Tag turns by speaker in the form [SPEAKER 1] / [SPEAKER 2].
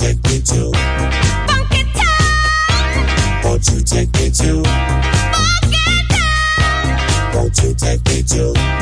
[SPEAKER 1] take me to? Funky town. Won't you take me to? Funky town. Won't you take me to?